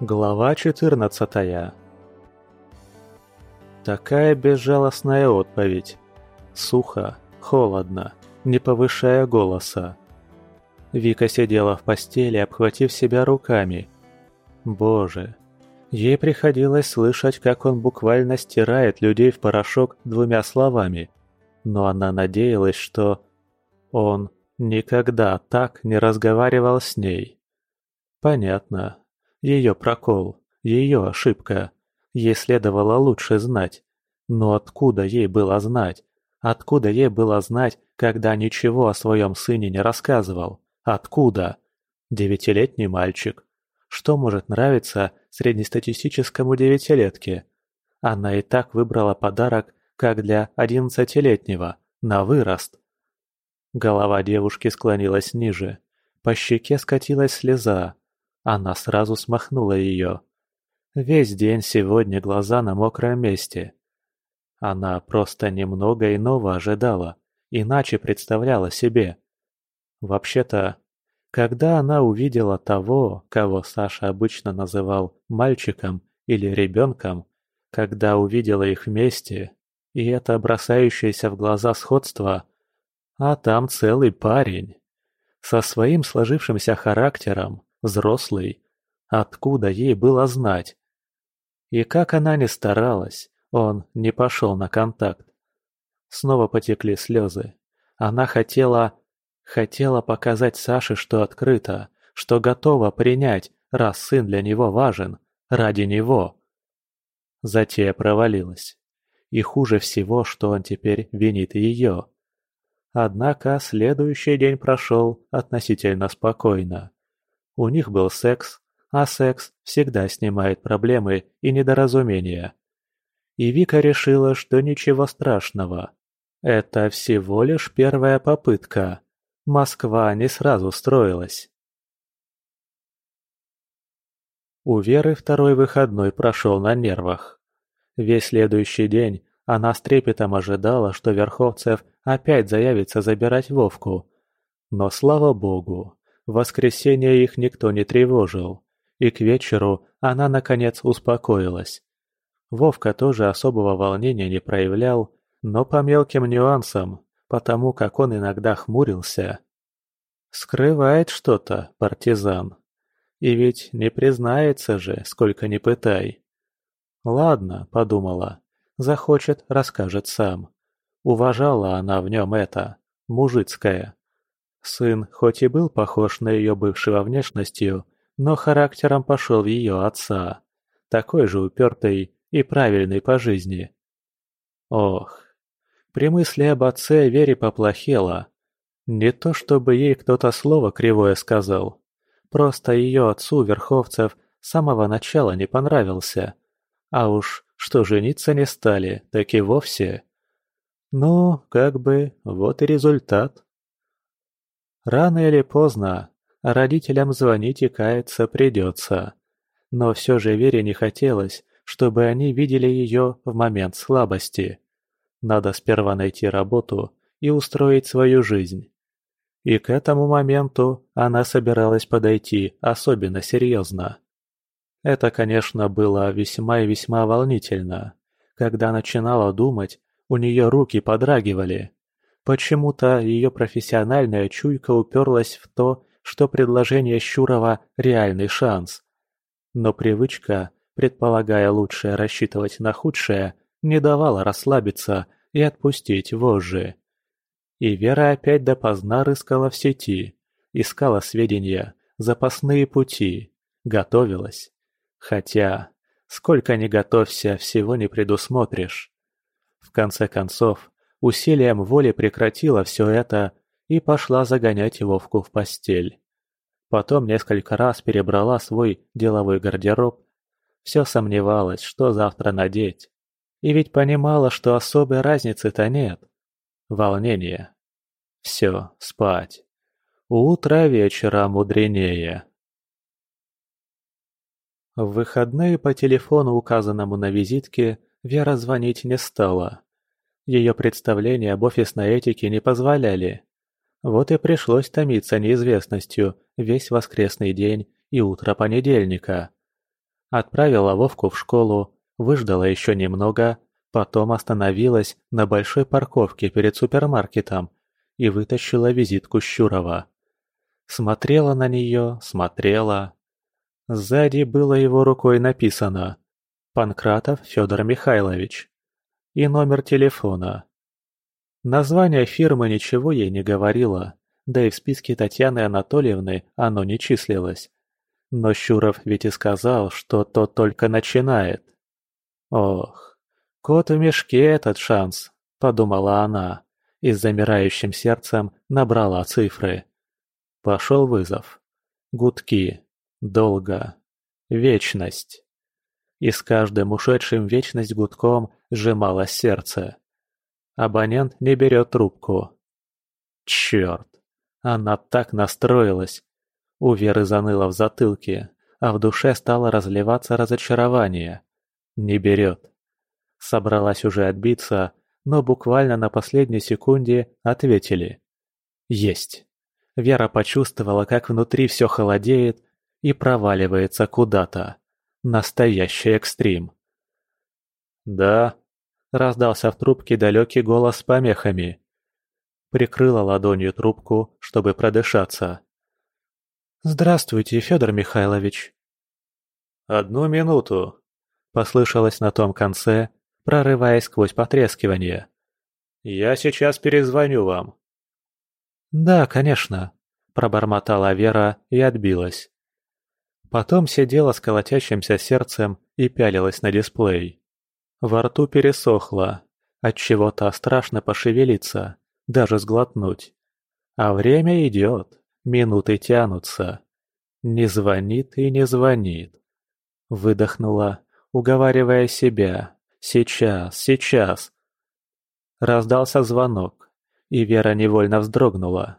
Глава 14 Такая безжалостная отповедь. Сухо, холодно, не повышая голоса. Вика сидела в постели, обхватив себя руками. Боже, ей приходилось слышать, как он буквально стирает людей в порошок двумя словами. Но она надеялась, что он никогда так не разговаривал с ней. Понятно, ее прокол, ее ошибка. Ей следовало лучше знать. Но откуда ей было знать? Откуда ей было знать, когда ничего о своем сыне не рассказывал? Откуда? Девятилетний мальчик. Что может нравиться среднестатистическому девятилетке? Она и так выбрала подарок, как для одиннадцатилетнего, на вырост. Голова девушки склонилась ниже. По щеке скатилась слеза. Она сразу смахнула ее. Весь день сегодня глаза на мокром месте. Она просто немного иного ожидала, иначе представляла себе. Вообще-то, когда она увидела того, кого Саша обычно называл мальчиком или ребенком, когда увидела их вместе, и это бросающееся в глаза сходство, а там целый парень, со своим сложившимся характером, взрослый. Откуда ей было знать? И как она ни старалась, он не пошел на контакт. Снова потекли слезы. Она хотела... Хотела показать Саше, что открыто, что готова принять, раз сын для него важен, ради него. Затея провалилась. И хуже всего, что он теперь винит ее. Однако следующий день прошел относительно спокойно. У них был секс, а секс всегда снимает проблемы и недоразумения. И Вика решила, что ничего страшного. Это всего лишь первая попытка. Москва не сразу строилась. У Веры второй выходной прошел на нервах. Весь следующий день она с трепетом ожидала, что Верховцев опять заявится забирать Вовку. Но слава богу, в воскресенье их никто не тревожил, и к вечеру она наконец успокоилась. Вовка тоже особого волнения не проявлял, но по мелким нюансам, потому как он иногда хмурился. Скрывает что-то, партизан. И ведь не признается же, сколько ни пытай. Ладно, подумала, захочет, расскажет сам. Уважала она в нем это, мужицкое. Сын хоть и был похож на ее бывшего внешностью, но характером пошел в ее отца, такой же упертый и правильный по жизни. Ох, при мысли об отце Вере поплохело. Не то чтобы ей кто-то слово кривое сказал, просто ее отцу Верховцев с самого начала не понравился. А уж что жениться не стали, так и вовсе. Ну, как бы, вот и результат. Рано или поздно родителям звонить и каяться придется. Но все же Вере не хотелось, чтобы они видели ее в момент слабости. Надо сперва найти работу и устроить свою жизнь. И к этому моменту она собиралась подойти особенно серьезно. Это, конечно, было весьма и весьма волнительно. Когда начинала думать, у нее руки подрагивали. Почему-то ее профессиональная чуйка уперлась в то, что предложение Щурова – реальный шанс. Но привычка, предполагая лучшее рассчитывать на худшее, не давала расслабиться и отпустить вожжи. И Вера опять допоздна рыскала в сети, искала сведения, запасные пути, готовилась. Хотя, сколько ни готовься, всего не предусмотришь. В конце концов, усилием воли прекратила все это и пошла загонять Вовку в постель. Потом несколько раз перебрала свой деловой гардероб, все сомневалась, что завтра надеть. И ведь понимала, что особой разницы-то нет. Волнение. Все, спать. Утро вечера мудренее. В выходные по телефону, указанному на визитке, Вера звонить не стала. Ее представления об офисной этике не позволяли. Вот и пришлось томиться неизвестностью весь воскресный день и утро понедельника. Отправила Вовку в школу, выждала еще немного, потом остановилась на большой парковке перед супермаркетом и вытащила визитку Щурова. Смотрела на нее, смотрела. Сзади было его рукой написано «Панкратов Федор Михайлович» и номер телефона. Название фирмы ничего ей не говорило, да и в списке Татьяны Анатольевны оно не числилось. Но Щуров ведь и сказал, что тот только начинает. «Ох, кот в мешке этот шанс», — подумала она, и с замирающим сердцем набрала цифры. Пошел вызов. Гудки. Долго. Вечность. И с каждым ушедшим вечность гудком сжималось сердце. Абонент не берет трубку. Черт. Она так настроилась. У Веры заныло в затылке, а в душе стало разливаться разочарование. Не берет. Собралась уже отбиться, но буквально на последней секунде ответили. Есть. Вера почувствовала, как внутри все холодеет и проваливается куда-то. Настоящий экстрим. «Да», — раздался в трубке далекий голос с помехами. Прикрыла ладонью трубку, чтобы продышаться. «Здравствуйте, Федор Михайлович». «Одну минуту», — послышалось на том конце, прорываясь сквозь потрескивание. «Я сейчас перезвоню вам». «Да, конечно», – пробормотала Вера и отбилась. Потом сидела с колотящимся сердцем и пялилась на дисплей. Во рту пересохло, от чего то страшно пошевелиться, даже сглотнуть. А время идет, минуты тянутся. Не звонит и не звонит. Выдохнула, уговаривая себя. Сейчас, сейчас. Раздался звонок и Вера невольно вздрогнула.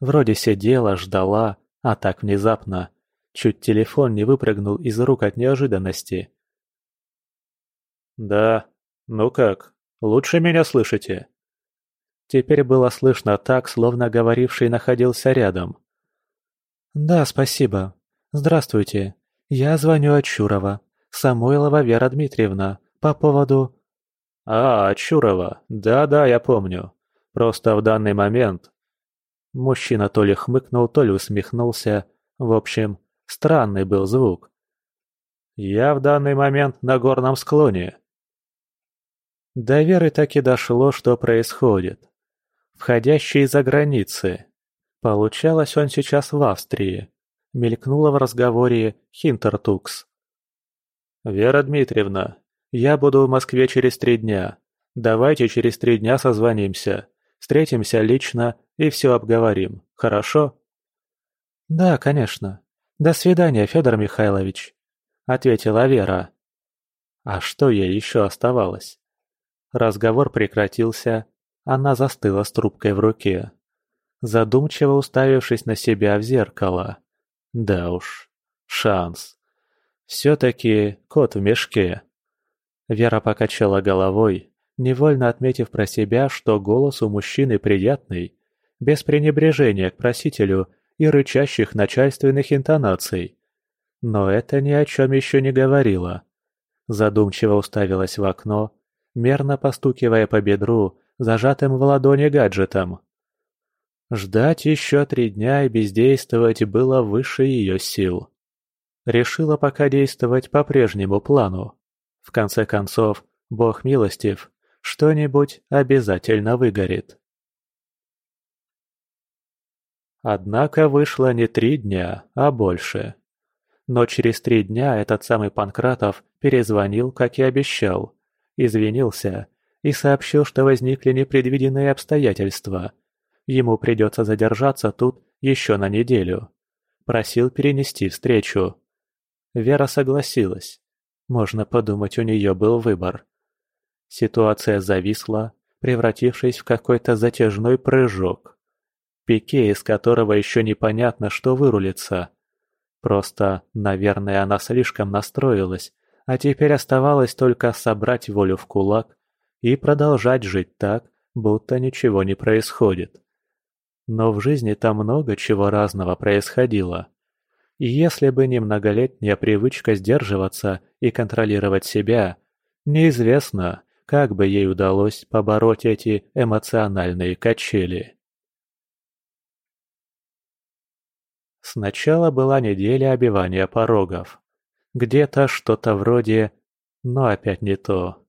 Вроде сидела, ждала, а так внезапно. Чуть телефон не выпрыгнул из рук от неожиданности. «Да, ну как, лучше меня слышите?» Теперь было слышно так, словно говоривший находился рядом. «Да, спасибо. Здравствуйте. Я звоню от Чурова. Самойлова Вера Дмитриевна. По поводу...» «А, Чурова. Да-да, я помню. Просто в данный момент...» Мужчина то ли хмыкнул, то ли усмехнулся. В общем, странный был звук. «Я в данный момент на горном склоне». До Веры так и дошло, что происходит. Входящий из-за границы. Получалось, он сейчас в Австрии. Мелькнуло в разговоре Хинтертукс. «Вера Дмитриевна, я буду в Москве через три дня. Давайте через три дня созвонимся. Встретимся лично и все обговорим, хорошо?» «Да, конечно. До свидания, Федор Михайлович», — ответила Вера. А что ей еще оставалось? Разговор прекратился, она застыла с трубкой в руке, задумчиво уставившись на себя в зеркало. Да уж, шанс. Все-таки кот в мешке. Вера покачала головой, невольно отметив про себя, что голос у мужчины приятный, без пренебрежения к просителю и рычащих начальственных интонаций. Но это ни о чем еще не говорило. Задумчиво уставилась в окно, мерно постукивая по бедру, зажатым в ладони гаджетом. Ждать еще три дня и бездействовать было выше ее сил. Решила пока действовать по прежнему плану. В конце концов, Бог милостив, что-нибудь обязательно выгорит. Однако вышло не три дня, а больше. Но через три дня этот самый Панкратов перезвонил, как и обещал, извинился и сообщил, что возникли непредвиденные обстоятельства. Ему придется задержаться тут еще на неделю. Просил перенести встречу. Вера согласилась. Можно подумать, у нее был выбор. Ситуация зависла, превратившись в какой-то затяжной прыжок. Пике, из которого еще непонятно, что вырулится. Просто, наверное, она слишком настроилась, а теперь оставалось только собрать волю в кулак и продолжать жить так, будто ничего не происходит. Но в жизни там много чего разного происходило. И если бы не многолетняя привычка сдерживаться и контролировать себя, неизвестно, как бы ей удалось побороть эти эмоциональные качели. Сначала была неделя обивания порогов. Где-то что-то вроде но опять не то.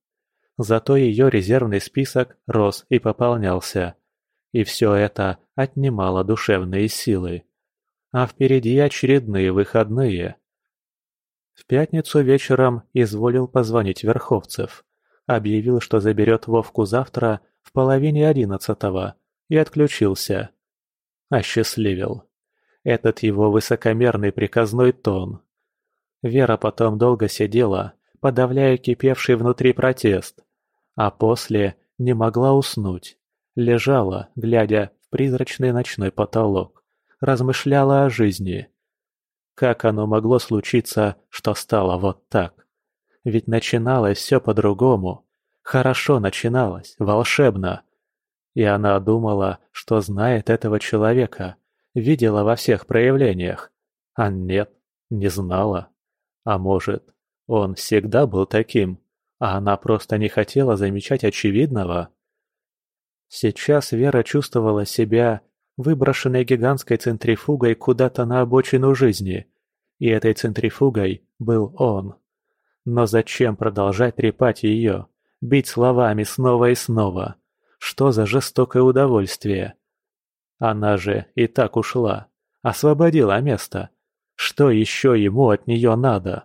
Зато ее резервный список рос и пополнялся. И все это отнимало душевные силы. А впереди очередные выходные. В пятницу вечером изволил позвонить Верховцев. Объявил, что заберет Вовку завтра в половине одиннадцатого, и отключился. Осчастливил. Этот его высокомерный приказной тон. Вера потом долго сидела, подавляя кипевший внутри протест. А после не могла уснуть. Лежала, глядя в призрачный ночной потолок. Размышляла о жизни. Как оно могло случиться, что стало вот так? Ведь начиналось все по-другому. Хорошо начиналось, волшебно. И она думала, что знает этого человека, видела во всех проявлениях. А нет, не знала. А может, он всегда был таким, а она просто не хотела замечать очевидного. Сейчас Вера чувствовала себя выброшенной гигантской центрифугой куда-то на обочину жизни, и этой центрифугой был он. Но зачем продолжать трепать ее, бить словами снова и снова? Что за жестокое удовольствие? Она же и так ушла, освободила место. Что еще ему от нее надо?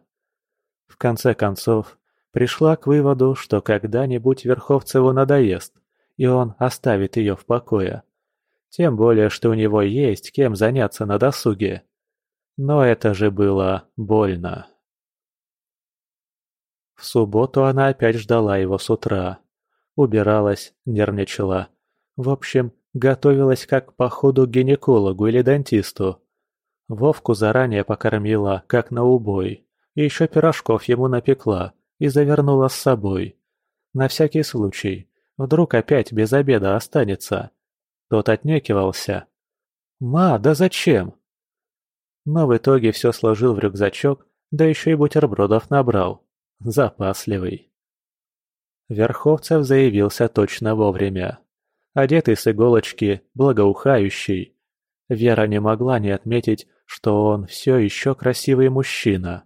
В конце концов, пришла к выводу, что когда-нибудь Верховцеву надоест, и он оставит ее в покое. Тем более, что у него есть кем заняться на досуге. Но это же было больно. В субботу она опять ждала его с утра. Убиралась, нервничала. В общем, готовилась как к походу к гинекологу или дантисту. Вовку заранее покормила, как на убой. И еще пирожков ему напекла и завернула с собой. На всякий случай. Вдруг опять без обеда останется. Тот отнекивался. «Ма, да зачем?» Но в итоге все сложил в рюкзачок, да еще и бутербродов набрал. Запасливый. Верховцев заявился точно вовремя. Одетый с иголочки, благоухающий. Вера не могла не отметить, что он все еще красивый мужчина.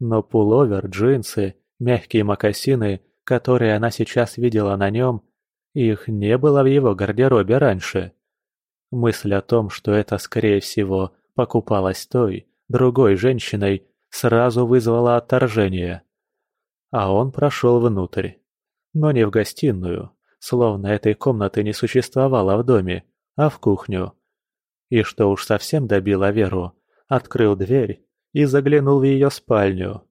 Но пуловер, джинсы, мягкие мокасины, которые она сейчас видела на нем, их не было в его гардеробе раньше. Мысль о том, что это, скорее всего, покупалось той, другой женщиной, сразу вызвала отторжение. А он прошел внутрь. Но не в гостиную, словно этой комнаты не существовало в доме, а в кухню. И что уж совсем добило Веру, открыл дверь и заглянул в ее спальню.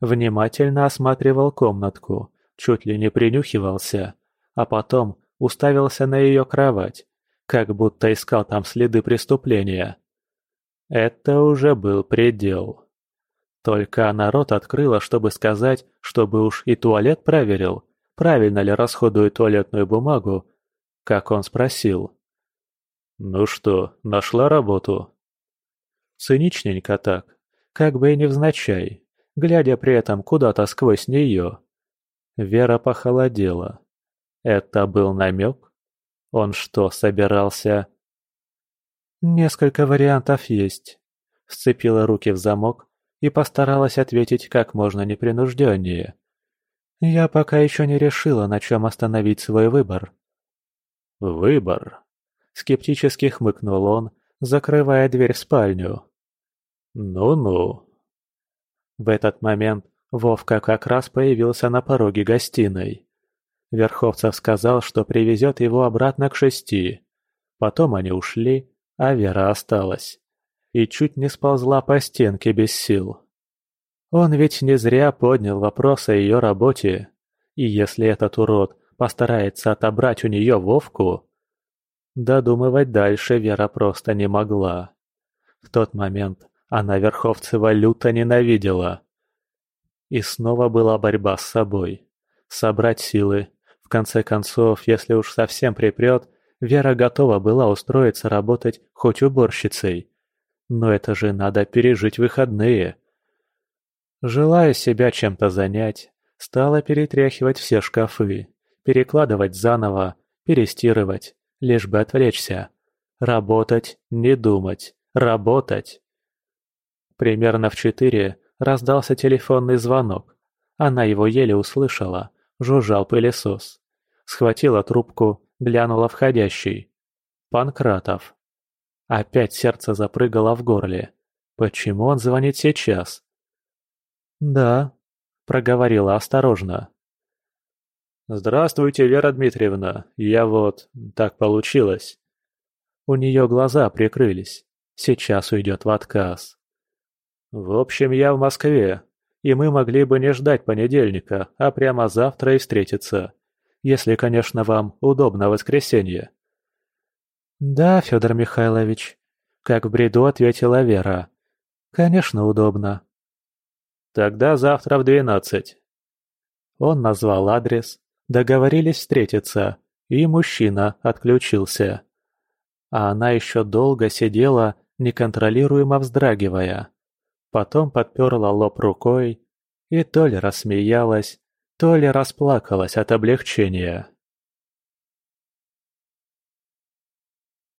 Внимательно осматривал комнатку, чуть ли не принюхивался, а потом уставился на ее кровать, как будто искал там следы преступления. Это уже был предел. Только она рот открыла, чтобы сказать, чтобы уж и туалет проверил, правильно ли расходует туалетную бумагу, как он спросил. «Ну что, нашла работу?» Циничненько так, как бы и невзначай, глядя при этом куда-то сквозь нее. Вера похолодела. Это был намек? Он что, собирался... «Несколько вариантов есть», — сцепила руки в замок и постаралась ответить как можно непринужденнее. «Я пока еще не решила, на чем остановить свой выбор». «Выбор?» — скептически хмыкнул он, закрывая дверь в спальню. «Ну-ну». В этот момент Вовка как раз появился на пороге гостиной. Верховцев сказал, что привезет его обратно к шести. Потом они ушли, а Вера осталась. И чуть не сползла по стенке без сил. Он ведь не зря поднял вопрос о ее работе. И если этот урод постарается отобрать у нее Вовку... Додумывать дальше Вера просто не могла. В тот момент она Верховцева люто ненавидела. И снова была борьба с собой. Собрать силы. В конце концов, если уж совсем припрет, Вера готова была устроиться работать хоть уборщицей. Но это же надо пережить выходные. Желая себя чем-то занять, стала перетряхивать все шкафы, перекладывать заново, перестирывать, лишь бы отвлечься. Работать, не думать, работать. Примерно в четыре раздался телефонный звонок. Она его еле услышала, жужжал пылесос. Схватила трубку, глянула входящий. Панкратов. Опять сердце запрыгало в горле. Почему он звонит сейчас? «Да», — проговорила осторожно. «Здравствуйте, Вера Дмитриевна. Я вот... так получилось». У нее глаза прикрылись. Сейчас уйдет в отказ. «В общем, я в Москве, и мы могли бы не ждать понедельника, а прямо завтра и встретиться. Если, конечно, вам удобно воскресенье». «Да, Федор Михайлович», — как в бреду ответила Вера. «Конечно, удобно». «Тогда завтра в двенадцать». Он назвал адрес, Договорились встретиться, и мужчина отключился. А она еще долго сидела, неконтролируемо вздрагивая. Потом подперла лоб рукой и то ли рассмеялась, то ли расплакалась от облегчения.